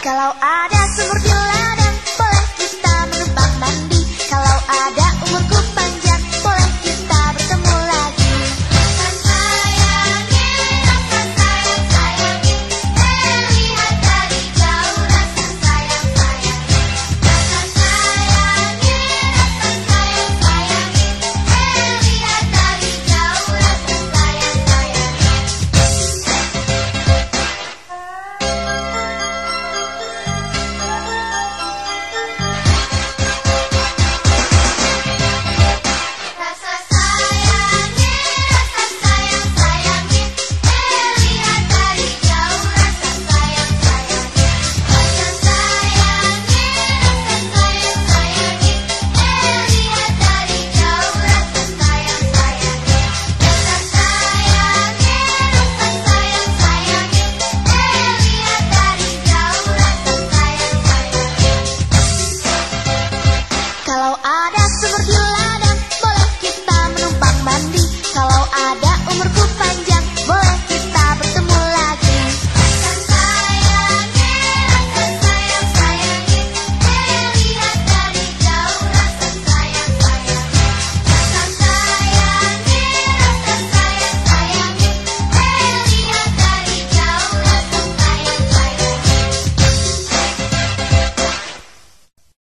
Kalau ada What's the